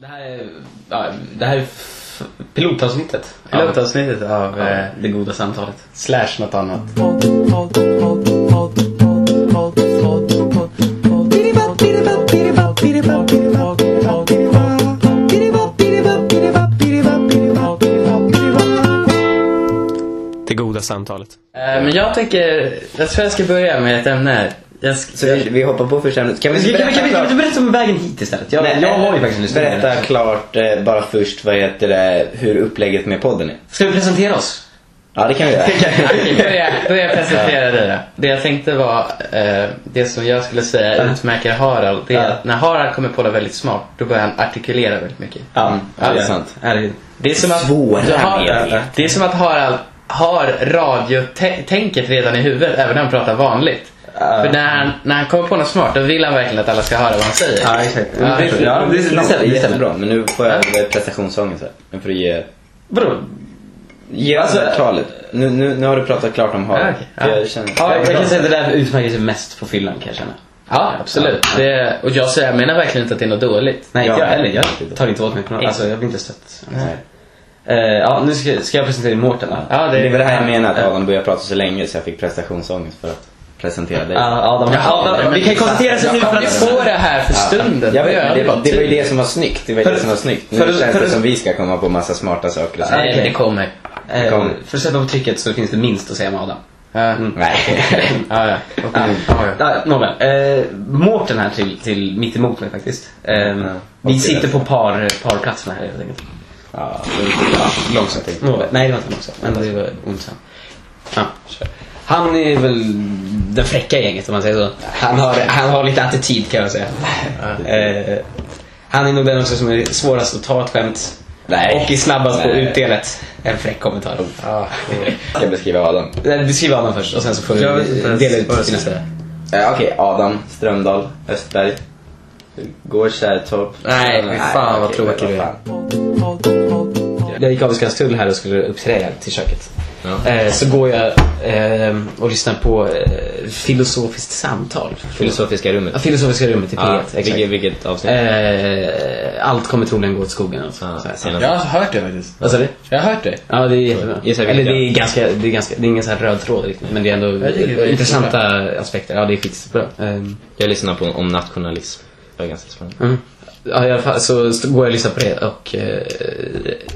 Det här är, ja, det här är pilotavsnittet. Pilotavsnittet av av eh, Det goda samtalet. Slash något annat. Det goda samtalet. Eh, men jag tänker, jag tror jag ska börja med ett ämne. Jag ska, Så vi, vi hoppar på första ämnet. Kan vi Kan, kan, kan, vi- kan du berätta om vägen hit istället? Jag, Nej, jag har ju faktiskt en historia. Berätta klart eh, bara först vad heter det, hur upplägget med podden är. Ska vi presentera oss? Ja, det kan vi göra. Okej, börja, börja presentera dig då. Det jag tänkte var, eh, det som jag skulle säga utmärker Harald, det är Ja. att när Harald kommer på det väldigt smart, då börjar han artikulera väldigt mycket. Ja, ja, det är sant. Det är som att, Svåra du har, meningar. det är som att Harald har radiotänket redan i huvudet, även när han pratar vanligt. För när han, när han kommer på något smart, då vill han verkligen att alla ska höra vad han säger. Ja, exakt. Ja, det, jag tror- ja, det, det, det, Det stämmer, det jättebra, men nu får jag ja. prestationsångest här. Nu får du ge... Vadå? Ge alltså, lite. Nu, nu, nu har du pratat klart om Harald. Ja, okej. Ja. Jag känner... Ja, jag kan säga att det där utmärker sig mest på fyllan kan jag känna. Ja, absolut. Det, och jag, säger, jag menar verkligen inte att det är något dåligt. Nej, jag heller. Jag tar inte åt mig på något. Alltså, jag blir inte stött. Eh, ja, nu ska, ska jag presentera Mårten då. Ja, Det är väl det här jag menar, att Adam började prata så länge så jag fick prestationsångest för att presentera dig. Ja, Adam. Adam vi kan konstatera så nu för att... på det här för stunden. Jag vet, det, var, det var ju det som var snyggt. Det var För- det som var snyggt. Nu för- känns för- det som vi ska komma på massa smarta saker och så. Nej, det kommer. Eh, Kom. för att sätta på trycket så finns det minst att säga med Adam. Ja. Mm. Nej. Ja, ja. Ja, Ja, ja. ja, Nåväl. Eh, Mårten här till, till mitt emot mig faktiskt. Eh, vi Okej, sitter på par, parplatserna här helt enkelt. Ja, det ja, långsamt. Nej, det var inte långsamt. Men det var ont Ja, kör. Han är väl den fräcka i gänget om man säger så. Han har, han har lite attityd kan jag säga. Eh, han är nog den också som är svårast att ta ett skämt. Nej. Och är snabbast på Nej. utdelet. En fräck kommentar. Ja, Ska jag beskriva Adam? Eh, Beskriv Adam först och sen så får Jag vet inte du ens dela ut vad det dina ska städer. Eh, Okej, Adam Strömdahl Östberg. Går Kärrtorp. Nej, fy fan vad okej, tråkig du är. fan. Jag gick av Skanstull här och skulle uppträda till köket. Ja. Eh, så går jag eh, och lyssnar på eh, filosofiskt samtal. Filosofiska rummet. Ja, Filosofiska rummet i P1. Ja, exakt. vilket, vilket avsnitt? Eh, allt kommer troligen gå åt skogen. Alltså. Ja, Så. Jag har hört det faktiskt. Vad sa du? Jag har hört det. Ja, det är jättebra. Eller det är ganska, det är ganska, det är ingen så här röd tråd riktigt. Men det är ändå tycker det är intressanta aspekter. Ja, det är skitbra. Jag lyssnar på om nationalism. Det var ganska spännande. mm. Ja, i alla fall så går jag och lyssnar på det och eh,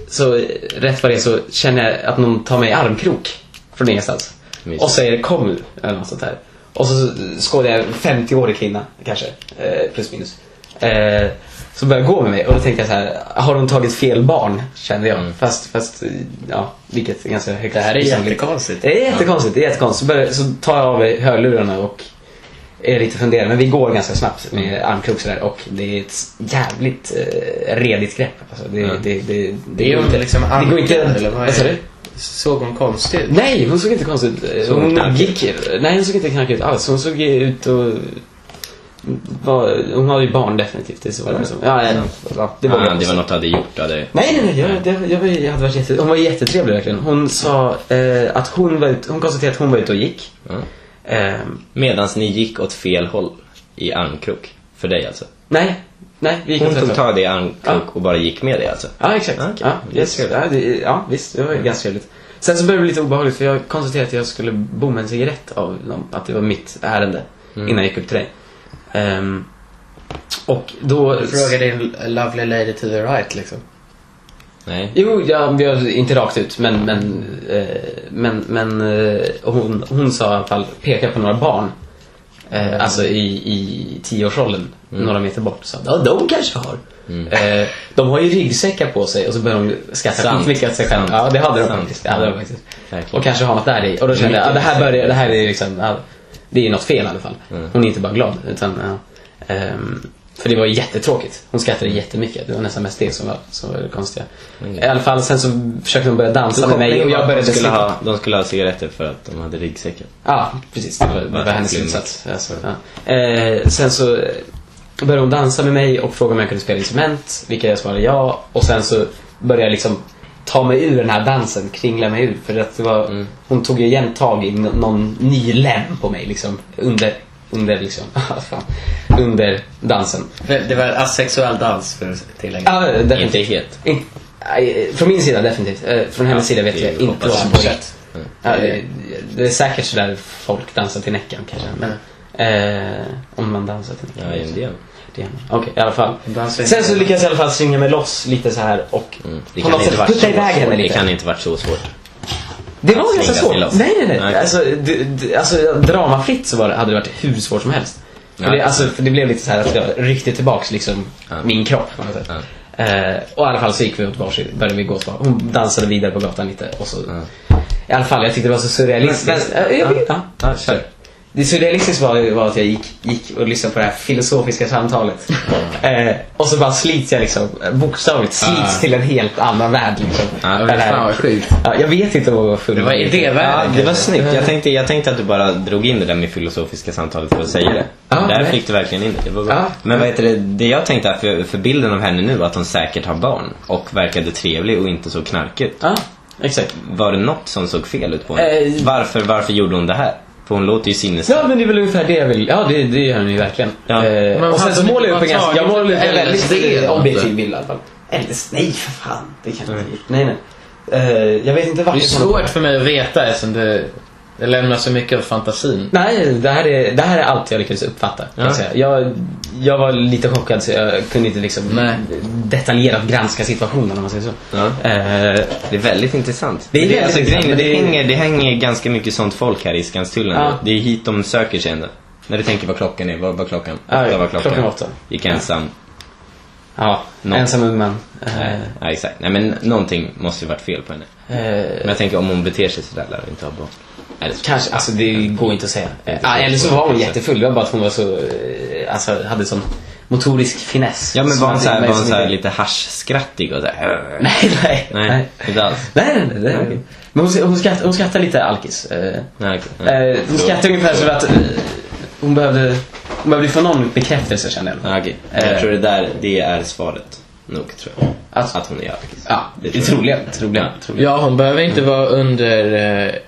så rätt vad det är så känner jag att någon tar mig i armkrok från ingenstans. Mysigt. Och säger kom nu, eller något sånt där. Och så skådar jag en 50-årig kvinna, kanske, eh, plus minus. Eh, som börjar gå med mig och då tänkte jag så här, har hon tagit fel barn? Kände jag. Fast, fast, eh, ja, vilket är ganska högt Det här är osannolikt. jättekonstigt. Det är jättekonstigt, det är jättekonstigt. Så, börjar, så tar jag av mig hörlurarna och är lite funderande. Men vi går ganska snabbt med armkrok sådär och det är ett jävligt eh, redigt grepp. Alltså, det, Mm. det, det, det, Det är går inte liksom Det går inte... eller vad är det? Såg hon konstig ut? Nej, hon såg inte konstigt ut. Såg hon Hon gick... Nej, hon såg inte knarkig ut alls. Hon såg ut och... Var, hon hade ju barn definitivt. Det var det som. Ja, ja, ja, det var ah, det var något du hade gjort. Hade... Nej, nej, nej. Jag, det, jag, var- jag hade varit jätte, hon var jättetrevlig verkligen. Hon sa eh, att hon var ute, hon konstaterade att hon var ute och gick. Ja. Eh, Medan ni gick åt fel håll i armkrok. För dig alltså. nej, nej. Vi gick Hon tog tag i dig i armkrok Ja. och bara gick med dig alltså. Ja, exakt. Ah, okej. Ja, Det är yes. trevligt. ja, det, ja, visst. Det var ganska trevligt. Sen så började det lite obehagligt för jag konstaterade att jag skulle bomma en cigarett av dem. Att det var mitt ärende Mm. innan jag gick upp till dig. Ehm, och då... Fråga din lovely lady to the right liksom. Nej. Jo, ja, vi har inte rakt ut, men, men, eh, men, men eh, hon, hon sa i alla fall, peka på några barn. Eh, alltså i, i tioårsåldern, några meter bort. Så, ja, de kanske har. Eh, de har ju ryggsäckar på sig och så börjar de skratta skitmycket åt sig själva. Ja, det hade de Sant. faktiskt. Det hade de faktiskt. Verkligen. Och kanske har något där i. Och då kände jag, ja, det här börjar, det här är liksom, ja, det är något fel i alla fall. Hon är inte bara glad, utan, ja, ehm, för det var jättetråkigt. Hon skrattade jättemycket. Det var nästan mest det som var, som var det konstiga. I alla fall, sen så försökte hon börja dansa med mig och jag började de, skulle ha, de skulle ha cigaretter för att de hade ryggsäckar. Ja, precis. Det var, det var hennes slutsats. Alltså, ja. eh, sen så eh, började hon dansa med mig och frågade om jag kunde spela instrument, vilket jag svarade ja. Och sen så började jag liksom ta mig ur den här dansen, kringla mig ur. För att det var, hon tog ju igen tag i någon ny lem på mig liksom under, under liksom, under dansen. Det var asexuell dans för tillägga. Ja, definitivt. Inte helt. In, från min sida definitivt. Eh, Från hennes sida vet jag inte vad jag. på rätt. Ja, det, är säkert sådär folk dansar till Näcken kanske. Men, eh, om man dansar till Näcken. Ja, en del. Det är- Okej, i alla fall. Sen så lyckas jag i alla fall svinga mig loss lite så här och Mm. Det på kan något inte sätt putta iväg henne svårt. Det lite. kan inte varit så svårt. Det var ganska svårt. Nej, nej, nej. Nej. Alltså, det, det, alltså, dramafritt så var det, hade det varit hur svårt som helst. Ja. det, alltså, för det blev lite så här att jag ryckte tillbaks liksom Ja. min kropp. Ja. Eh, och i alla fall så gick vi åt varsitt, började vi gå åt var. Hon dansade vidare på gatan lite och så... I alla fall, jag tyckte det var så surrealistiskt. Men- Eh, jag vet, ja. Ja, kör. Det surrealistiska var, var att jag gick, gick och lyssnade på det här filosofiska samtalet. Eh, och så bara slits jag liksom, bokstavligt slits Ah. till en helt annan värld liksom. Ja, Den här- fan vad sjukt. Ja, jag vet inte var full. Det var Ja, idévärlden. det var snyggt. Jag tänkte, jag tänkte att du bara drog in det där med filosofiska samtalet för att säga det. Ja, där nej. fick du verkligen in det. det var bra. Ja. Men vad heter det, det jag tänkte för, för bilden av henne nu, att hon säkert har barn och verkade trevlig och inte så knarkig. Ja, exakt. Var det något som såg fel ut på henne? Eh. Varför, varför gjorde hon det här? För hon låter ju sinnesfull. Ja, men det är väl ungefär det jag vill. Ja, det, det gör hon ju verkligen. Ja. Eh, Men och sen så målar jag upp en ganska... Jag målar upp en väldigt objektiv något? bild i alla fall. LSD? Nej, för fan. Det kan jag inte. Nej, nej. Eh, jag vet inte vart Det är svårt för mig att veta eftersom det, det lämnar så mycket av fantasin. Nej, det här, är, det här är allt jag lyckades uppfatta. Ja. jag, säga. Jag, jag var lite chockad så jag kunde inte liksom Nej. detaljerat granska situationen om man säger så. Ja. Eh, Det är väldigt intressant. Det är väldigt alltså, intressant, det, det hänger, det hänger ganska mycket sånt folk här i Skanstullen. Ja. Det är hit de söker sig ändå. När du tänker vad klockan är, vad var klockan? Ja, var klockan. klockan åtta. Gick ensam. ja, Något. ensam ung man. Nej, ja, exakt. Nej men någonting måste ju varit fel på henne. eh, Men jag tänker om hon beter sig sådär lär hon inte ha barn. Eller så. Kanske, alltså det går inte att säga. Ah, eller så var hon jättefull, det var bara att hon var så, eh, alltså hade sån motorisk finess. Ja men var hon såhär, var hon såhär lite haschskrattig och såhär? Nej, nej. Nej, inte alls. Nej, nej, nej. nej. Men hon, hon, skrattar, hon skrattar lite alkis. Eh, Nej, okej. eh, hon skrattar ungefär som att hon behövde, hon behövde få någon bekräftelse kände jag. Ja, okej. Jag tror det där, det är svaret. Nog tror jag. Att- Att hon är alkis. Ja, Det är tror jag. troligen. troligen, troligen. Ja, hon behöver inte vara under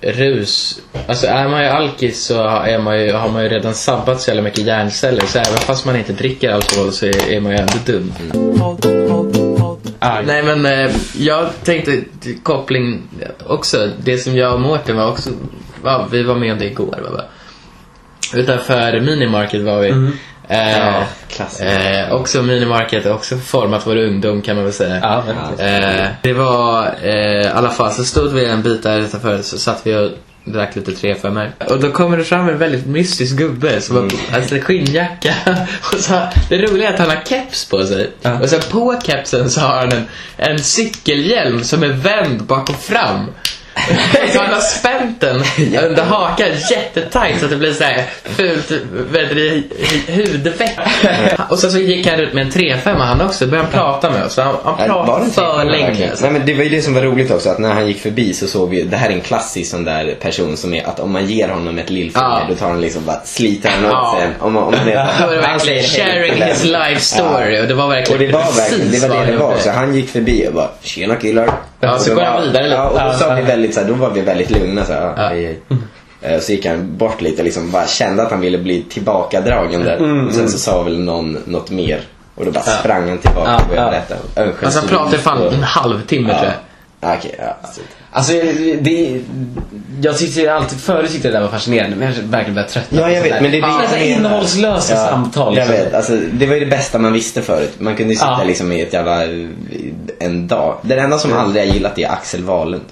eh, rus. Alltså är man ju alkis så är man ju, har man ju redan sabbat så jävla mycket hjärnceller. Så även fast man inte dricker alkohol så är, är man ju ändå dum. Ah, Nej men eh, jag tänkte koppling också. Det som jag och Mårten var också, ja, vi var med om det igår. Va? Utanför Minimarket var vi. Eh, eh, också Minimarket, också format vår ungdom kan man väl säga. Ja, Eh, det var, eh, i alla fall så stod vi en bit där utanför så satt vi och drack lite 3-5 Och då kommer det fram en väldigt mystisk gubbe som har alltså, skinnjacka. Och så, det roliga är att han har keps på sig. Ja. Och så på kepsen så har han en, en cykelhjälm som är vänd bak och fram. så han har spänt den under hakan jättetajt så att det blir så här fult du, hudeffekt. och sen så gick han ut med en 3-5 han också. Började han prata med oss. Han, han var pratade det för det? länge. Nej, men det var ju det som var roligt också, att när han gick förbi så såg vi, det här är en klassisk sån där person som är att om man ger honom ett lillfinger Ja. då tar han liksom bara sliter han åt Ja. sig. Om, om var det han verkligen sharing his life story. Och det var Och verkligen det var verkligen, det var det det var också. Han gick förbi och bara “Tjena killar”. Ja, så går han vidare lite. Ja, och då sa vi Ja. väldigt så här, då var vi väldigt lugna så här, Ja. ja. hej hej. Eh, Så gick han bort lite liksom bara kände att han ville bli tillbakadragen där. Mm, och sen så sa väl någon något mer. Och då bara Ja. sprang han tillbaka Ja, och började ja. berätta. Alltså han pratade fan och- en halvtimme tror jag. Okej, ja. Alltså, det, jag tyckte alltid, förut tyckte jag det där var fascinerande, men jag har verkligen börjat tröttna Ja, jag vet, men det är det Ja, jag så här menar. innehållslösa Ja, samtal. Jag liksom. vet, alltså, det var ju det bästa man visste förut. Man kunde ju sitta Ja. liksom i ett jävla, en dag. Den enda som aldrig har gillat det är Axel Wahlund.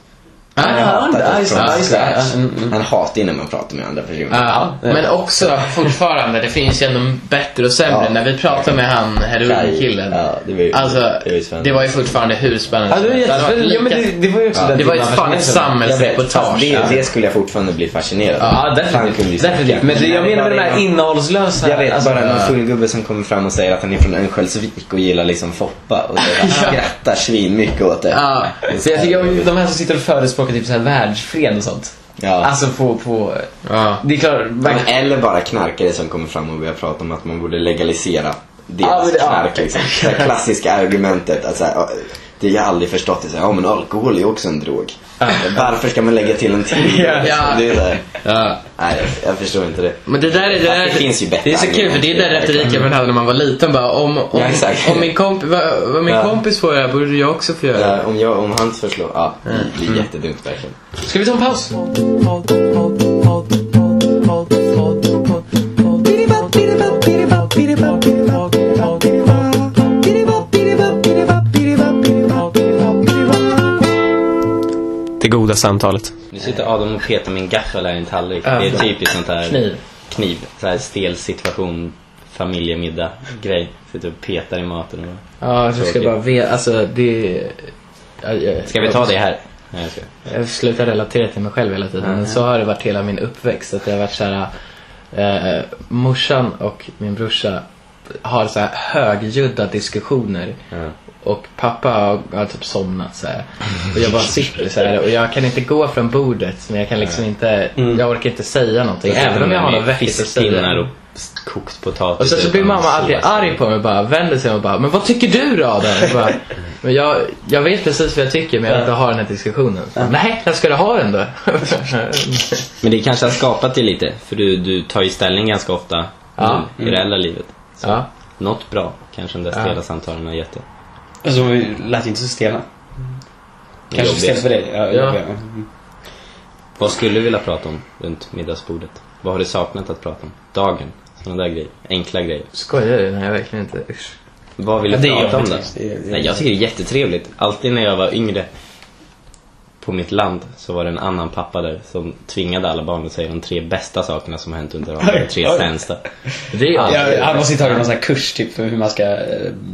Ah, det just det, från just det. scratch. Mm, mm. Han hatar ju när man pratar med andra personer. Ja, men också fortfarande, det finns ju ändå bättre och sämre. Ja. När vi pratade med han heroinkillen. Ja, det var ju- alltså, det var ju spännande. det var ju fortfarande hur spännande det som helst. det, det var ju också Ja, det var ju fan ett samhällsreportage. det, det skulle jag fortfarande bli fascinerad av. Ja, definitivt. definitivt. Men det, jag menar med de här innehållslösa... Jag vet alltså, bara någon ja. full gubbe som kommer fram och säger att han är från Örnsköldsvik och gillar liksom Foppa och det skrattar svin mycket åt det. Ja. Så jag tycker de här som sitter och förespråkar typ så här världsfred och sånt. Ja. Alltså på, på... Ja. Det är klart, man, Eller bara knarkare som kommer fram och börjar prata om att man borde legalisera deras ja. knark. Liksom. Det klassiska argumentet. Att så här, ja, det jag aldrig förstått är så här, ja men alkohol är också en drog. Varför ska man lägga till en till? Ja. Det är där. Ja. Nej, jag, jag förstår inte det. Men det där är, det, där, det finns ju bättre det är så kul för det är den retoriken man hade när man var liten. Bara, om, om, Ja, exakt. om min, komp, vad min Ja. kompis får göra borde jag också få göra. Ja, om, jag, om han förslår, ja, det är jättedumt verkligen. Ska vi ta en paus? Det goda samtalet. Nu sitter Adam och petar min gaffel här i en tallrik. Det är typiskt sånt här Kniv. kniv. Så här stel situation, familjemiddag grej. Sitter och petar i maten och... Ja, jag ska bara veta. Alltså, det... Jag, jag, Ska vi ta det här? Nej, jag ska. Jag slutar relatera till mig själv hela tiden. Men så har det varit hela min uppväxt. Att det har varit så här, eh, morsan och min brorsa har så här högljudda diskussioner. Ja. Och pappa har, har typ somnat så här. Och jag bara sitter så här och jag kan inte gå från bordet. Men jag kan liksom inte, jag orkar inte säga någonting. Även om jag har något vettigt att säga. och kokt potatis. Och sen så blir utan mamma alltid arg på mig och bara vänder sig och bara Men vad tycker du då Adam? Jag bara, Men jag, jag vet precis vad jag tycker men jag vill inte ha den här diskussionen. Nej, när ska du ha den då? Men det kanske har skapat det lite. För du, du tar ju ställning ganska ofta Ja. nu, i det reella livet. Så ja. något bra kanske de där stela samtalen har gett dig. Alltså, vi lät inte så stela. Kanske Jobbigt. stelt för dig. Ja, Ja. jobbiga. Vad skulle du vilja prata om runt middagsbordet? Vad har du saknat att prata om? Dagen? Sådana där grejer. Enkla grejer. Skojar du? Nej, verkligen inte. Usch. Vad vill du Ja, prata om då? Nej, jag tycker det är jättetrevligt. Alltid när jag var yngre på mitt land så var det en annan pappa där som tvingade alla barn att säga de tre bästa sakerna som har hänt under. De tre sämsta. Det är Ja, alltid... Ja, han måste ju tagit någon sån här kurs typ för hur man ska eh,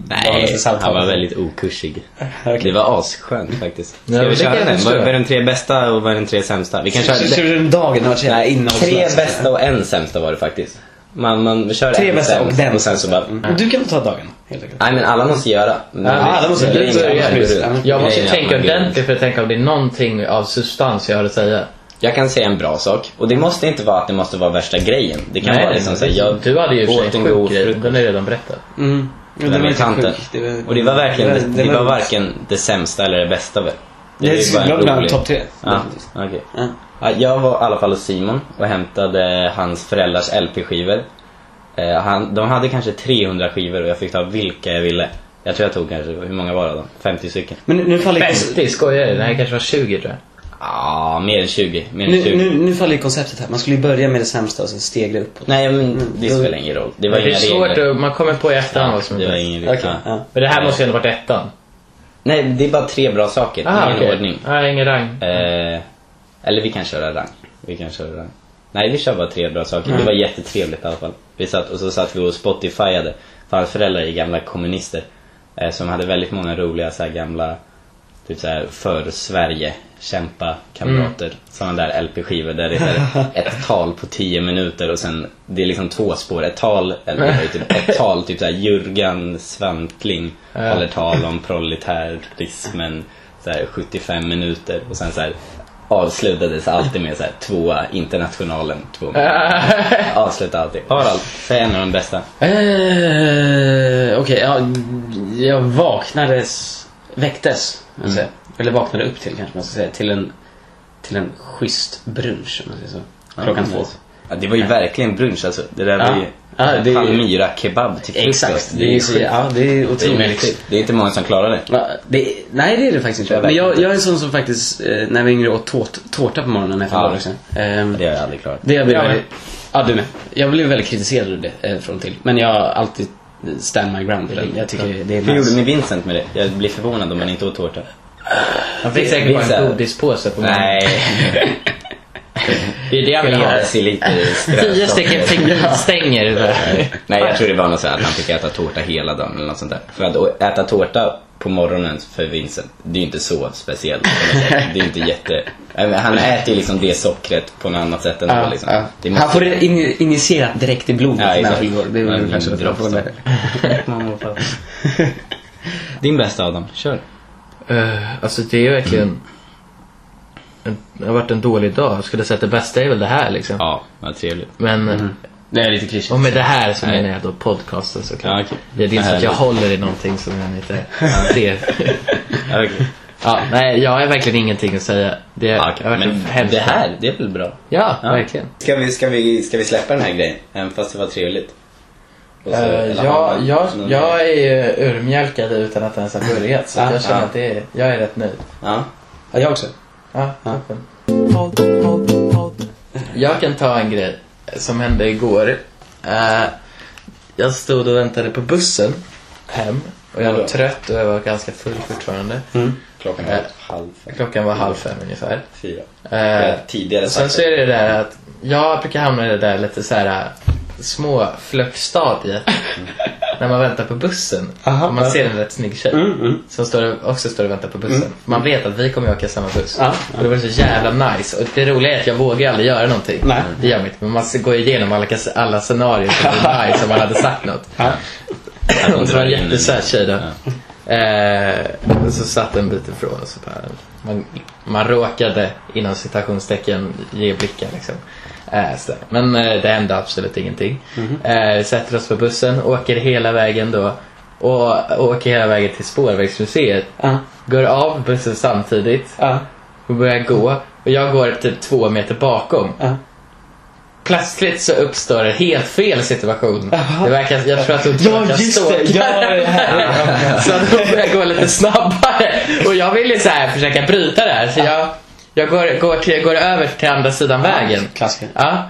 Nej, han var väldigt okursig. Okej. Det var asskönt faktiskt. Ska Ja, vi det köra den? Vad är de tre bästa och vad är de tre sämsta? Vi kan köra... Kör du den dagen? Tre bästa och en sämsta var det faktiskt. Man, man kör Tre bästa och den och sen så bara... Mm. Du kan ta dagen, helt enkelt. Nej men alla måste göra. Men Ja, alla måste göra. Det. Jag måste Grejen är att tänka ordentligt för att tänka om det är någonting av substans jag har att säga. Jag kan säga en bra sak. Och det måste inte vara att det måste vara värsta grejen. Det kan vara liksom såhär, jag du hade ju för åt sig en god sjuk grej. Den är redan berättad. Mm. Det var inte tanten. sjuk. Det var- Och det var verkligen, det, det, var var- varken det sämsta eller det bästa väl? Det är en bland topp tre. Ja. Ja. Ja, jag var i alla fall hos Simon och hämtade hans föräldrars LP-skivor. Eh, de hade kanske 300 skivor och jag fick ta vilka jag ville. Jag tror jag tog kanske, hur många var det då? 50 stycken? Men nu, nu faller ju 50, skojar du? Det här kanske var 20 tror jag. Ja, mer än 20. Mer än nu, 20. nu, nu faller ju konceptet här. Man skulle ju börja med det sämsta och sen stegra uppåt. Nej, men det spelar ingen roll. Det var Det är inga svårt regler. att, man kommer på i efterhand vad som är det var ingen. Ja. Ja. Men det här måste ju ändå varit ettan. Nej, det är bara tre bra saker. Ah, ingen okej. ordning. Nej, ingen rang. Eh, eller vi kan köra rang. Vi kan köra rang. Nej, vi kör bara tre bra saker. Det var jättetrevligt i alla fall. Vi satt, och så satt vi och Spotifyade. För hans föräldrar är gamla kommunister. Eh, som hade väldigt många roliga så här gamla, typ så här för Sverige kämpa kamrater. Mm. Sådana där LP-skivor där det är ett tal på tio minuter och sen det är liksom två spår. Ett tal, eller typ ett tal, typ så här Jurgen Svantling håller tal om proletärismen så här 75 minuter och sen så här avslutades alltid med så här tvåa internationalen två minuter. Avsluta alltid. Harald, säg en av de bästa. Eh, Okej, ja, jag vaknades, väcktes, mm. säga. eller vaknade upp till kanske man ska säga, till en, till en schysst brunch om man säger så. Klockan två. Ja, det var ju verkligen brunch alltså. Det där Ja. var ju Ja, det- Palmyra kebab till frukost. Exakt, det är, så, ja, det är otroligt. det är inte många som klarar det. Ja, det, nej, det är det faktiskt inte. Jag Men jag, verkligen jag är en sån som faktiskt, eh, när jag var yngre, åt tårt, tårta på morgonen efter Ja. badrörelsen. Ehm, Det har jag aldrig klarat. Det jag blev Ja, ja du med. Jag blev väldigt kritiserad av det eh, från till. Men jag har alltid stand my ground den. Jag tycker det är Hur gjorde nice. med Vincent med det? Jag blir förvånad om han inte åt tårta. Han fick säkert bara en godispåse på morgonen. Nej. Det är det han vill ha. Tio stycken fingerstänger. där. Nej, jag tror det var något så här att han fick äta tårta hela dagen eller något sånt där. För att äta tårta på morgonen för Vincent, det är ju inte så speciellt. Det är inte jätte... Han äter ju liksom det sockret på något annat sätt ändå. Ja, liksom. ja. Det måste- Han får det in, injicerat direkt i blodet Ja, när han fyller. Det är väl får droppstock. det. Din bästa Adam, kör. Uh, alltså det är verkligen... En, det har varit en dålig dag. Jag skulle säga att det bästa är väl det här liksom. Ja, vad trevligt. Men... eh, Det är lite klyschigt. Och med det här så menar jag då podcasten såklart. Ja, okej. Det är dels att jag håller i någonting som jag inte ser. Ja, okej. Ja, nej, jag har verkligen ingenting att säga. Det Ja, varit men en hemsk det här, det är väl bra? Ja, Ja. verkligen. Ska vi, ska, vi, ska vi släppa den här grejen? Även fast det var trevligt. Så- eller har jag, man jag, är ju urmjölkad utan att ens ha börjat. Så Ja, jag känner ja. att det är, jag är rätt nöjd. Ja. Ja, jag också. Ja, Ja. Jag kan ta en grej som hände igår. Eh, jag stod och väntade på bussen hem. Och jag var trött och jag var ganska full fortfarande. Klockan Eh, var halv fem, Klockan var halv fem ungefär. fyra. Eh, Jag har tidigare och sen så är det där att jag brukar hamna i det där lite så här äh, små flöckstadiet. När man väntar på bussen. Aha, och man ja. ser en rätt snygg tjej. Mm, mm. Som står, också står och väntar på bussen. Man vet att vi kommer åka samma buss. Ja, Och det var så jävla nice. Och det roliga är att jag vågar aldrig göra någonting. Nej. Det gör inte. Men man går igenom alla, alla scenarier som är nice om man hade sagt något. Ja. Och så var det en jättesöt tjej då. Eh, och så satt en bit ifrån och så bara, man, man råkade inom citationstecken ge blickar liksom. Eh, så, men eh, det hände absolut ingenting. Eh, sätter oss på bussen, åker hela vägen då och åker hela vägen till Spårvägsmuseet. Ja. Går av bussen samtidigt Ja. och börjar gå. Och jag går typ två meter bakom. Ja. Plötsligt så uppstår en helt fel situation. Jaha. Det verkar, jag tror att hon tror Ja, att jag stalkar Ja. Så att hon börjar gå lite snabbare. Och jag vill ju så här försöka bryta det här. Så jag, jag går, går, till, går över till andra sidan vägen. Klassiker. Ja.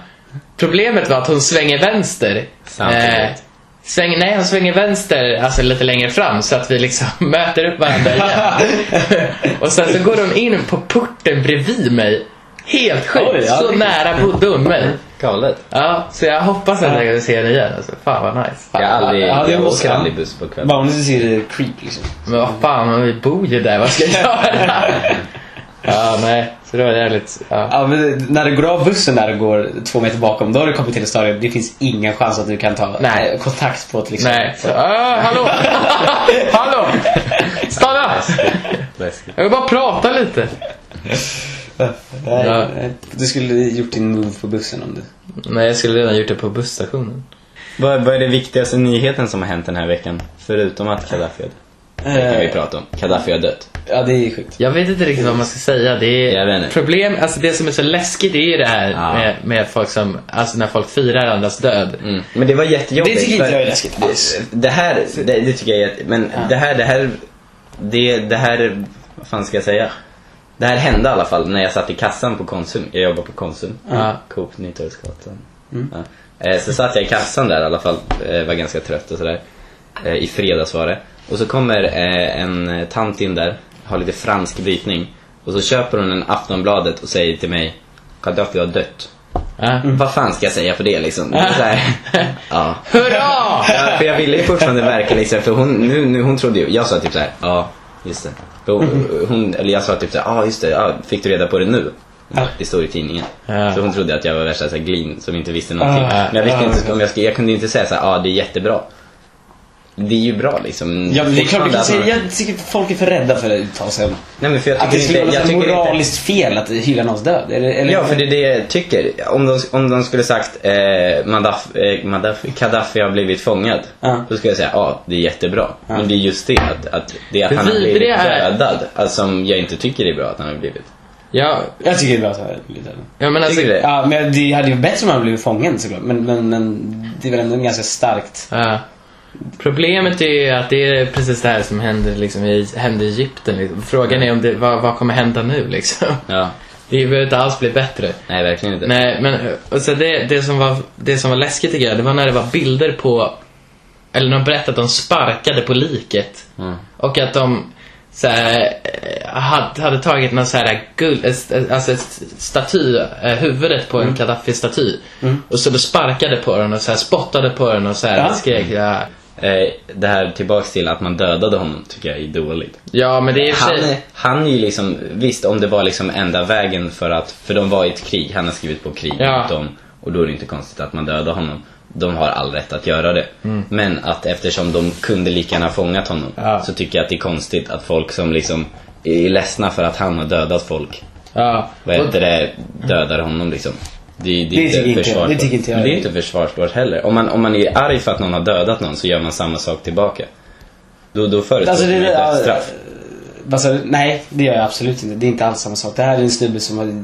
Problemet var att hon svänger vänster. Samtidigt. svänger, nej, hon svänger vänster, alltså lite längre fram så att vi liksom möter upp varandra igen. och sen så går hon in på porten bredvid mig. Helt sjukt. Ja, så nära bodde hon mig. Galet. Ja, så jag hoppas att jag kan se henne igen. Alltså, fan vad nice. Jag, har aldrig, Ja, det jag åker aldrig buss på kvällen. Bara om du ser creep liksom. Men vad fan, vi bor ju där. Vad ska jag göra? Ja, nej. Så det var jävligt... Ja. Ja, men när du går av bussen där och går två meter bakom, då har du kommit till en stadie det finns ingen chans att du kan ta Nej. eh, kontakt på till exempel. Nej. Så, ah, hallå! hallå! Stanna! Läskigt. Jag vill bara prata lite. Nej, Ja. Du skulle gjort din move på bussen om du... Nej, jag skulle redan gjort det på busstationen. Vad, vad är den viktigaste nyheten som har hänt den här veckan? Förutom att Gaddafi. Det kan vi prata om. Gaddafi har dött. Ja, det är sjukt. Jag vet inte riktigt vad man ska säga. Det Jag är problem, alltså det som är så läskigt är ju det här Ja. med, med folk som, alltså när folk firar andras död. Mm. Men det var jättejobbigt. Det tycker inte jag är läskigt. Det här, det, det tycker jag är jätte... Men det här, det här... Det, det här... Vad fan ska jag säga? Det här hände i alla fall när jag satt i kassan på Konsum. Jag jobbar på Konsum. Ja. Coop Nytorgsgatan. Ja. Eh, Så satt jag i kassan där i alla fall. Eh, Var ganska trött och sådär. Eh, I fredags var det. Och så kommer eh, en tant in där. Har lite fransk brytning. Och så köper hon en Aftonbladet och säger till mig Gaddafi har dött. Ja. Vad fan ska jag säga för det liksom? Är så här, ja. Hurra! Ja, för jag ville ju fortfarande verka liksom, för hon, nu, nu, hon trodde ju, jag sa typ så här, ja, just det. För hon, hon, eller jag sa typ så här, ja just det, ja, fick du reda på det nu? Ja. Det står i tidningen. Så hon trodde att jag var värsta så här, glin som inte visste någonting. Men jag visste inte om jag skulle, jag kunde inte säga så här, ja det är jättebra. Det är ju bra liksom. Ja, men det är klart att säga, man- jag tycker folk är för rädda för att uttala sig om Nej men för jag att det tycker skulle inte, vara jag något tycker inte moraliskt fel att hylla någons död. Eller, eller, Ja, för det är det jag tycker. Om de, om de skulle sagt eh, Madaf, eh, Madaf, Gaddafi har blivit fångad. Ja. Då skulle jag säga ja, det är jättebra. Ja. Men det är just det att, att, det att Det han har blivit dödad. Alltså, som jag inte tycker är bra att han har blivit. Ja, Jag tycker det är bra att ha lite ja men alltså... Tycker det? Ja, men det hade ju varit bättre om han blev fången såklart. Men, men, men det är väl ändå ganska starkt. Ja. Problemet är ju att det är precis det här som händer, liksom, i, händer i Egypten. Liksom. Frågan är om det, vad, vad kommer hända nu liksom? Ja. Det behöver inte alls bli bättre. Nej, verkligen inte. Nej, men och så det, det, som var, det som var läskigt tycker jag, det var när det var bilder på... Eller de berättade att de sparkade på liket. Mm. Och att de så här, eh, hade, hade tagit någon så här guld, alltså staty, eh, huvudet på en Gaddafi-staty. Och så de sparkade på den och så här spottade på den och så här Ja. skrek ja. Eh, det här tillbaks till att man dödade honom tycker jag är dåligt. Ja, men det är Han, sig... han är ju liksom, visst om det var liksom enda vägen för att, för de var i ett krig, han har skrivit på krig Ja. mot dem. Och då är det inte konstigt att man dödar honom. De har all rätt att göra det. Men att eftersom de kunde lika gärna fångat honom Ja. så tycker jag att det är konstigt att folk som liksom är ledsna för att han har dödat folk, Ja. vad heter det, dödar honom liksom. Det, det, Det är tycker inte. Det tycker inte jag. Men det är inte försvarbart heller. Om man, om man är arg för att någon har dödat någon så gör man samma sak tillbaka. Då, då förutsätter Alltså, det, man ett ja, sa du? Nej, det gör jag absolut inte. Det är inte alls samma sak. Det här är en snubbe som har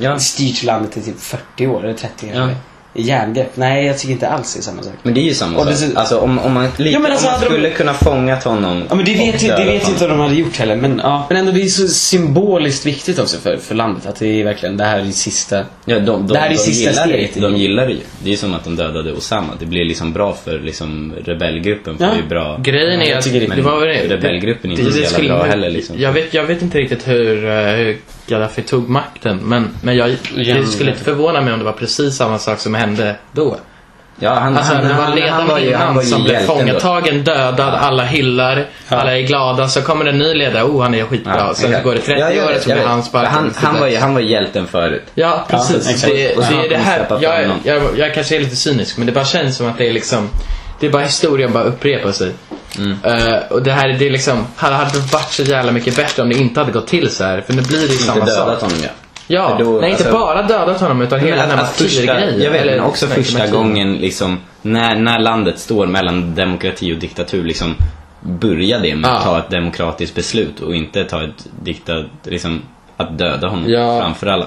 Ja. styrt landet i typ 40 år, eller 30 Ja. kanske. I järngrepp. Nej, jag tycker inte alls det är samma sak. Men det är ju samma det sak. ser- Alltså om, om man, lite, Ja, alltså, om man hade de- skulle kunna fångat honom Ja men det vet, ju, det vet ju inte vad de hade gjort heller. Men, ja. men ändå det är så symboliskt viktigt också för, för landet. Att det är verkligen, det här är sista. Ja, de, de, Det här är de sista gillar steget det. De gillar det ju. Det är som att de dödade Osama. Det blir liksom bra för liksom rebellgruppen. För Ja. det är bra. Grejen är att det- det var väl det- rebellgruppen är inte det- så det jävla skulle- bra heller, liksom. Jag vet, jag vet inte riktigt hur, eh, hur Gaddafi tog makten men, men jag, det skulle inte förvåna mig om det var precis samma sak som hände då. Ja, han, Alltså han, det var han, ledaren han var ju, han var ju som blev hjälten då. fångatagen, dödad, alla hyllar, alla är glada. Så kommer en ny ledare, oh han är skitbra. Sen exakt. går det 30 Ja, jag år så jag blir han sparkad. Han, så han, var ju, han var hjälten förut. Ja, precis. exakt. det, Och så det är det de här. Jag, fram jag, jag kanske är lite cynisk, men det bara känns som att det är liksom... Det är bara historien bara upprepar sig. Mm. Eh, och det här, det är liksom... Hade hade varit så jävla mycket bättre om det inte hade gått till så här. För nu blir det ju Inte samma dödat sak. honom ja. Ja, då- nej inte alltså- bara dödat honom utan hela den här att, att första, martyrgrejen. jag vet, Eller- men också nej, första martyr. gången liksom, när, när landet står mellan demokrati och diktatur, liksom, börja det med att Ja. ta ett demokratiskt beslut och inte ta ett diktat, liksom, att döda honom Ja. framför alla.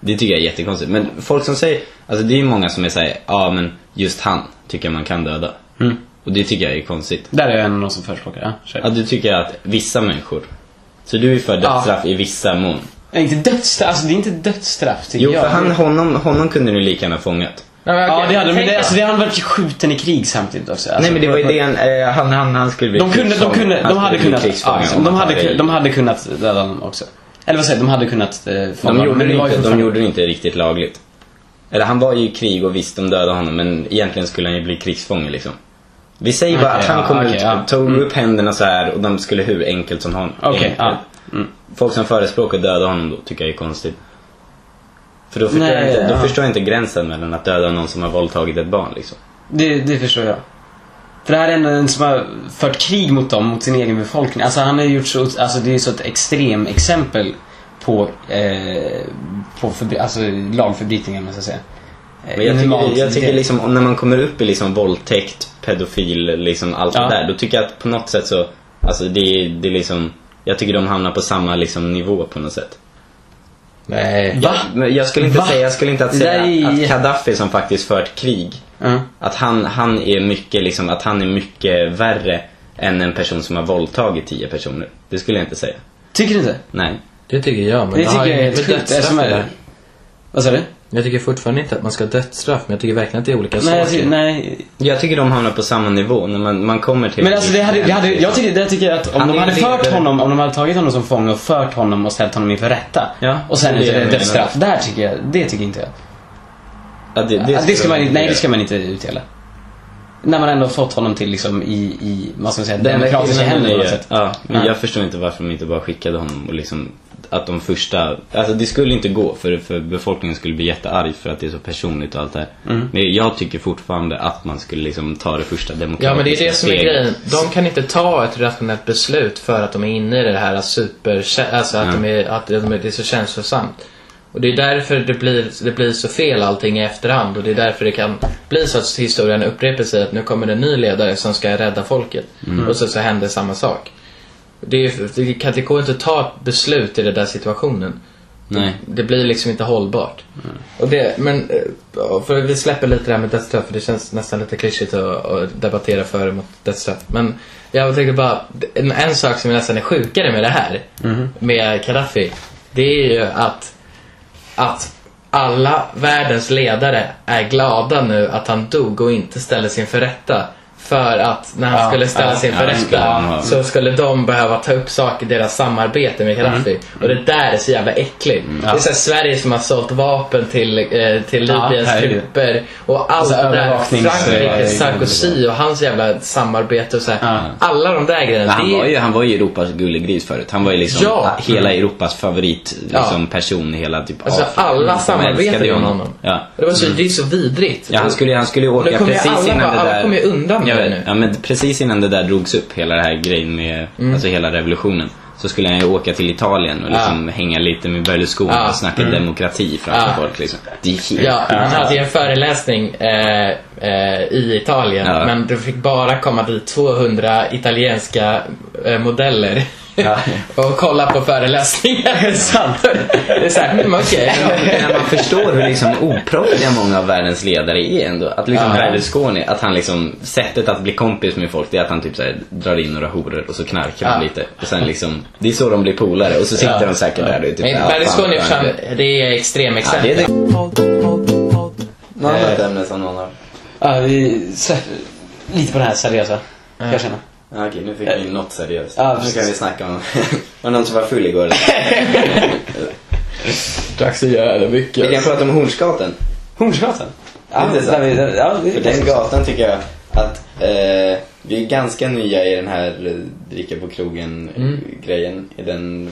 Det tycker jag är jättekonstigt. Men folk som säger, alltså det är ju många som är säger, ja men just han tycker jag man kan döda. Mm. Och det tycker jag är konstigt. Där är jag en av de som förespråkar, ja. Kör. Ja, du tycker att vissa människor, så du är för dödsstraff i vissa mån. Nej, inte dödsstraff, alltså det är inte dödsstraff tycker Jo, jag. för han, honom, honom kunde du lika gärna fångat. Men Ja, okej, det hade men tänk det, alltså, det hade varit skjuten i krig samtidigt också. Alltså, Nej men det var ju det han, eh, han, han, han skulle bli De kunde, de kunde, Han de hade kunnat, ja, de han hade, de hade kunnat döda honom också. Eller vad säger de hade kunnat eh, fånga De honom, gjorde, men det var ju inte, de gjorde det inte riktigt lagligt. Eller han var ju i krig och visst de dödade honom men egentligen skulle han ju bli krigsfånge liksom. Vi säger bara att han ja, kom okej, ut, ja. tog upp händerna så här och de skulle hur enkelt som honom. Okej, enkelt. ja. Mm. Folk som förespråkar döda honom då tycker jag är konstigt. För då förstår, Nej, jag inte, då ja. förstår jag inte gränsen mellan att döda någon som har våldtagit ett barn liksom. Det, det förstår jag. För det här är ändå en som har fört krig mot dem, mot sin egen befolkning. Alltså han har gjort så, alltså det är så ett extrem exempel på, eh, på förbry, alltså lagförbrytningar, man ska säga. Men jag tycker, jag tycker liksom, om när man kommer upp i liksom våldtäkt, pedofil, liksom allt Ja. det där. Då tycker jag att på något sätt så, alltså det, det är liksom, jag tycker de hamnar på samma liksom nivå på något sätt. Nej. Va? Men jag skulle inte Va? säga, jag skulle inte att säga är- att Gaddafi som faktiskt fört krig, Ja. att han, han är mycket liksom, att han är mycket värre än en person som har våldtagit tio personer. Det skulle jag inte säga. Tycker du inte? Nej. Det tycker jag. Men Det tycker jag är helt sjukt. jag-. Vad sa du? Jag tycker fortfarande inte att man ska ha dödsstraff, men jag tycker verkligen att det är olika Nej, jag saker. tycker, nej. Jag tycker de hamnar på samma nivå när man, man kommer till... Men alltså det hade, det hade, jag tycker, det tycker jag att om Han de hade fört honom, om de hade tagit honom som fånge och fört honom och ställt honom inför rätta. Ja, Och sen det är det jag dödsstraff. Där tycker jag, det tycker inte jag. Ja, det, Det, det ska man, inte- nej, det ska man inte utdela. När man ändå fått honom till liksom i, i vad ska man säga, Den demokratiska händer är på sätt. Ja, men Ja. jag förstår inte varför de inte bara skickade honom och liksom att de första, alltså det skulle inte gå för, för befolkningen skulle bli jättearg för att det är så personligt och allt det här. Mm. Men jag tycker fortfarande att man skulle liksom ta det första demokratiska Ja men det är det som är grejen. De kan inte ta ett rationellt beslut för att de är inne i det här super... Alltså att, de är, att de är, det är så känslosamt. Och det är därför det blir, det blir så fel allting i efterhand och det är därför det kan bli så att historien upprepar sig att nu kommer det en ny ledare som ska rädda folket. Och så, så händer samma sak. Det, är, det, kan, det går inte att ta ett beslut i den där situationen. Nej. Det blir liksom inte hållbart. Och det, men, eh, för vi släpper lite det här med dödsstraff för det känns nästan lite klyschigt att, att debattera för och mot dödsstraff. Men jag tänkte bara, en, en sak som nästan är sjukare med det här, med Gaddafi, det är ju att, att alla världens ledare är glada nu att han dog och inte ställdes inför rätta. För att när han Ja, skulle ställas ja, inför ja, rätta så skulle de behöva ta upp saker i deras samarbete med Gaddafi. Och det där är så jävla äckligt. Det är så här Sverige som har sålt vapen till, eh, till Ja, Libyens herregud. trupper. Och allt Alltså, det där. Frankrike, Sarkozy och hans jävla samarbete och så här. Ja. Alla de där grejerna. Han det var, ju, han var ju Europas gullegris förut. Han var ju liksom Ja. hela Europas favorit Ja. liksom, person i hela typ Alltså Afrika. alla De samarbetade med honom. Ja. Det, var så, det är så vidrigt. Ja, han skulle, han skulle ju åka precis alla innan det alla där... kommer ju undan jag nu. Ja, men precis innan det där drogs upp, hela det här grejen med, Mm. alltså hela revolutionen. Så skulle han ju åka till Italien och liksom hänga lite med Berlusconi Ja. och snacka demokrati framför Ja. folk liksom. Det är helt... Ja, han hade ju en föreläsning eh, eh, i Italien Ja. men det fick bara komma dit 200 italienska eh, modeller. och kolla på föreläsningar. Sant. Det är såhär, mm, okej. När man förstår hur liksom oproffsiga många av världens ledare är ändå. Att liksom Ja. Berlusconi, att han liksom, sättet att bli kompis med folk det är att han typ så här, drar in några horor och så knarkar Ja. de lite. Och sen liksom, det är så de blir polare och så sitter Ja. de säkert där och är typ Men ja, Berlusconi, fan, det är Ja, extremexempel. det är det. Något annat ämne som någon har? Ja, vi lite på det här seriösa. Kan jag känna. Ja, okej, nu fick vi in något seriöst. Ja, nu kan vi snacka om, var någon som var full igår? Dags att göra mycket. Vi kan prata om Hornsgatan. Hornsgatan? Ja, Det är så. där vi, där, ja, det För är den gatan tycker jag att eh, vi är ganska nya i den här eh, dricka på krogen-grejen. I den,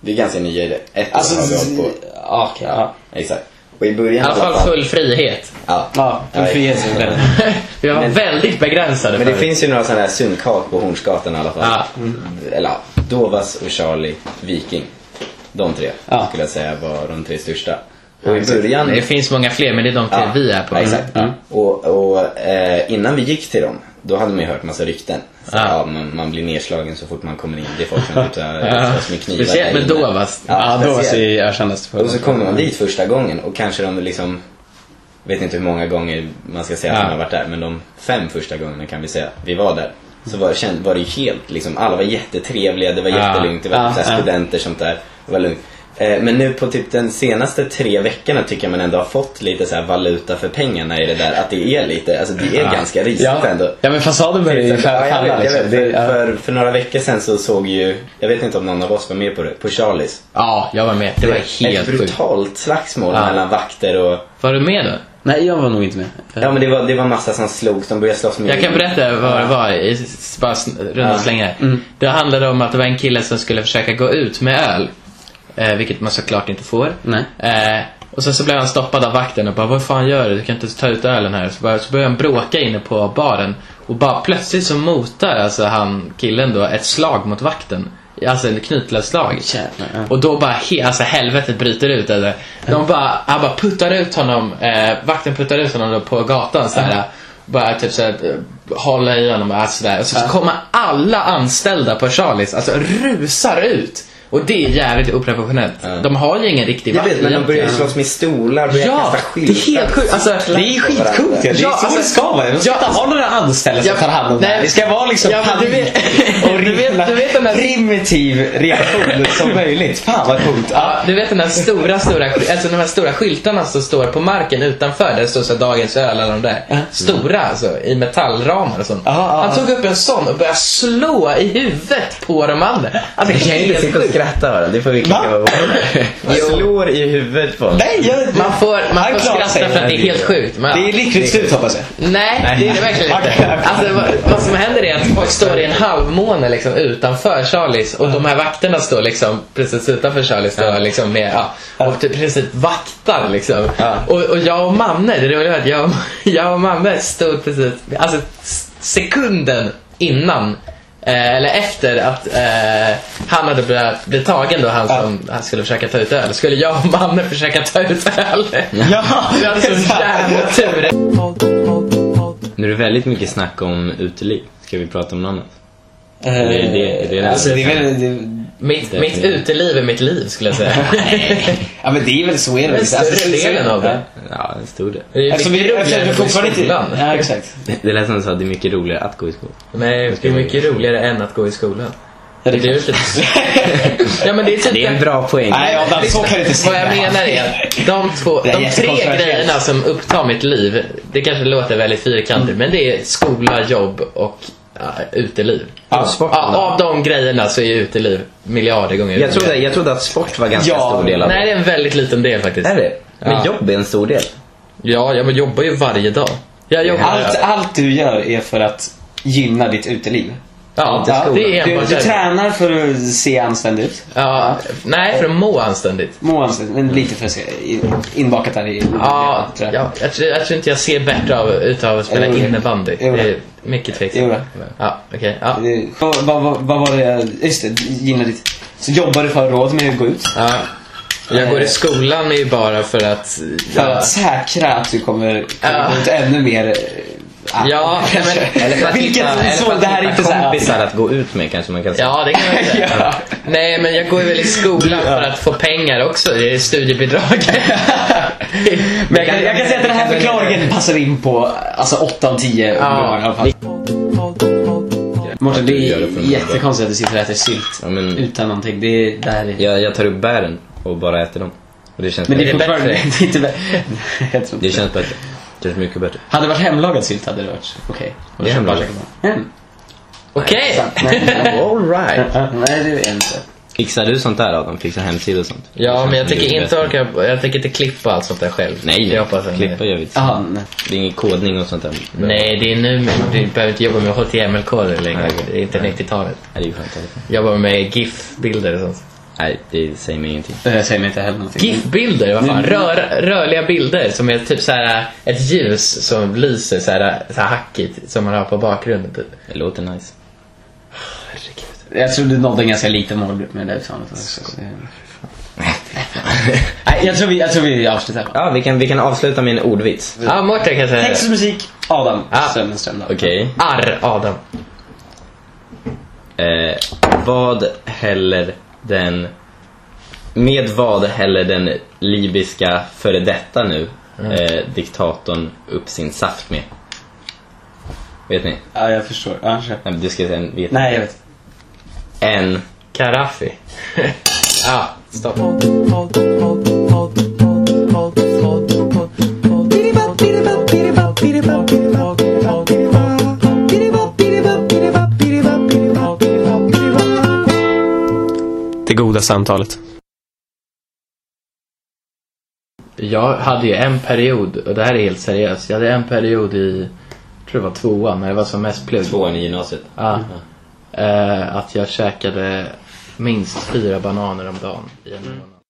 vi är ganska nya i det. Ett år Alltså, har vi hållit på. okej. Ja. Exakt. Och i I början alla fall full frihet. Ja. Ja, full frihet. Vi var Men- väldigt begränsade Men det förut. finns ju några sådana här sunkak på Hornsgatan i alla fall. Ja. Eller ja, Dovas och Charlie Viking. De tre Ja. skulle jag säga var de tre största. Och i början... Det finns många fler, men det är de tre vi är på. Ja, exakt. Ja. Och, och eh, innan vi gick till dem, då hade man ju hört massa rykten. Så, Ja. ja. man, man blir nedslagen så fort man kommer in. Det är folk som typ slåss med knivar Speciellt med. Dovas. Ja, då var speciellt. det ökändes för Och så kommer man dit första gången och kanske de liksom vet inte hur många gånger man ska säga att Ja. man har varit där, men de fem första gångerna kan vi säga vi var där. Så var, känd, var det ju helt, liksom, alla var jättetrevliga, det var Ja. jättelugnt, det var Ja, ja. studenter sånt där. Det var lugnt. Eh, Men nu på typ den senaste tre veckorna tycker jag man ändå har fått lite så här valuta för pengarna i det där. Att det är lite, alltså det är Ja. ganska risigt Ja. ändå. ja, men fasaden började ju Ja, falla. vet, jag liksom. Det- För, ja. för, för några veckor sedan så såg ju, jag vet inte om någon av oss var med på det, på Charlies. Ja, jag var med. Det var helt Ett sjukt. brutalt slagsmål Ja. mellan vakter och... Var du med då? Nej, jag var nog inte med. Ja men det var, det var massa som slogs, de började slåss med... Jag kan berätta vad det var, i- bara runda slängar. Det handlade om att det var en kille som skulle försöka gå ut med öl. Eh, vilket man såklart inte får. Nej. Eh, och sen så blev han stoppad av vakten och bara Vad fan gör du? Du kan inte ta ut ölen här. Så, bara, så började han bråka inne på baren. Och bara plötsligt så motar alltså han, killen då, ett slag mot vakten. Alltså en knytnävsslag. Ja. Och då bara, he, alltså helvetet bryter ut. Eller. De bara, han bara puttar ut honom, eh, vakten puttar ut honom då på gatan så här. Bara typ såhär, hålla i honom och sådär. Och så, så kommer alla anställda på Charlies, alltså rusar ut. Och det är jävligt oprofessionellt. De har ju ingen riktig Jag vet, men de började egentligen. slåss med stolar, började Ja, kasta det är skyltar. helt sjukt. Alltså, Det är skitcoolt ja. Det är Ja, så alltså- det ska vara. Man ska inte ha några anställda som tar hand om det nej. här. Det ska vara liksom Ja, du vet- och du vet- du vet den där- primitiv reaktion som möjligt. Fan vad coolt. Ja, du vet den här stora, stora, alltså de här stora skyltarna som står på marken utanför där det står så dagens öl eller de där. Stora alltså, i metallramar och sånt. Ja, ja, Han tog upp en sån och började slå i huvudet på de andra. Alltså, Vi ju helt sjukt. Skratta bara, det får vi klippa bort. Man slår i huvudet på honom. Nej, jag, Man får, man får skratta sig. för att det är helt sjukt. Men, Det är lyckligt slut hoppas jag. Nej, det är det verkligen inte. Alltså, vad, vad som händer är att folk står i en halvmåne liksom, utanför Charlies och de här vakterna står liksom precis utanför Charlies då, liksom, med, ja, och typ precis vaktar. Liksom. Och, och jag och Manne, det roliga var att jag, och- jag och Manne stod precis, alltså sekunden innan Eh, eller efter att eh, han hade blivit, blivit tagen då, han som han skulle försöka ta ut öl, skulle jag och Manne försöka ta ut öl. Ja, Vi hade så jävla tur. Nu är det väldigt mycket snack om uteliv. Ska vi prata om något annat? Eh, Är det- är det- alltså, det är väl... Det, Mitt, mitt uteliv är mitt liv skulle jag säga. ja, men det är väl så är det. Men väl. större Alltså, delen av det. Ja, en stor del. Det är Eftersom mycket vi, eftersom roligare än att gå i skolan. Ja, exakt. Det, det lät som du sa att det är mycket roligare att gå i skolan. Nej, det är mycket roligare än att gå i skolan. Ja, Det det är ju typ... ja, men det är typ Det är en bra poäng. Nej, Adam, så kan du inte säga. Vad jag menar är att de, två, de tre grejerna som upptar mitt liv, det kanske låter väldigt fyrkantigt, men det är skola, jobb och uteliv. Ja, sport. Ja, av de grejerna så är uteliv miljarder gånger Jag trodde, jag trodde att sport var ganska Ja, stor del av Nej, det är en väldigt liten del faktiskt. Är det? Men Ja. jobb är en stor del. Ja, jag jobbar ju varje dag. Jag jobbar... Allt, allt du gör är för att gynna ditt uteliv. Ja, Ja, det är du, du tränar för att se anständig ut. Ja, nej, för att må anständigt. Må anständigt, men lite för att se in- inbakat där i... Ja, tror jag. ja jag, tror, jag tror inte jag ser bättre av, utav att spela innebandy. Det är mycket Jo. tveksamt. Ja, okej. Ja. Det- Vad, vad, vad, var det, just det, gynna ditt... Så jobbar du för råd med att gå ut? ja. Jag går i skolan är ju bara för att... För Ja, att säkra att du kommer Ja. gå ut ännu mer eh, Ja, men, Eller för att Vilket- hitta, eller för att det här är hitta inte kompisar att gå ut med kanske man kan säga. ja, det kan man säga. Ja. Nej, men jag går ju väl i skolan för att få pengar också. Det är studiebidrag. Men jag kan, jag kan säga att den här förklaringen passar in på alltså 8 av 10 ungdomar i alla fall. Mårten, det är jättekonstigt att du sitter och äter sylt Ja, men- utan någonting. Det är, det här är... Jag, jag tar upp bären och bara äter dem. Och det känns Men det är bättre. fortfarande det inte bättre. Känns bättre. Det känns mycket bättre. Hade det varit hemlagad sylt hade det varit okej. Och Det är köpa- hemlagat. Mm. Okej. Sant. Nej, nej. All right. Nej, det är inte. Fixar du sånt där Adam? Fixar hemsidor och sånt? Ja, men jag tänker är inte orka, jag tänker inte klippa allt sånt där själv. Nej, jag hoppas att klippa gör vi inte. Nej. Det är ingen kodning och sånt där. Nej, det är nu, men du behöver inte jobba med HTML-koder längre. Nej. Det är inte 90-talet. Nej, det är ju skönt. Jobbar med GIF-bilder och sånt. Nej, det säger mig ingenting. Det säger mig inte heller någonting. GIF-bilder, vad fan? Rör, rörliga bilder som är typ så här ett ljus som lyser så här, så här hackigt som man har på bakgrunden typ. Det låter nice. Jag tror du nådde en ganska liten målgrupp med det uttalandet. också, Nej, jag tror vi, jag tror vi avslutar. Ja, vi kan, vi kan avsluta med en ordvits. Ja, Mårten kan säga Text och musik, Adam Ja. Strömmenström. då. Okej. Arr, Adam. Eh, vad häller den... Med vad häller den libyska före detta nu eh, diktatorn upp sin saft med? Vet ni? Ja, jag förstår. Ja, kör. Nej, du ska säga en... Vet Nej, jag vet. En... Karafi. ja, stopp. Goda samtalet. Jag hade ju en period, och det här är helt seriöst. Jag hade en period i, jag tror det var tvåan, när det var som mest plugg. Tvåan i gymnasiet. Ja. Eh, att jag käkade minst fyra bananer om dagen i en månad.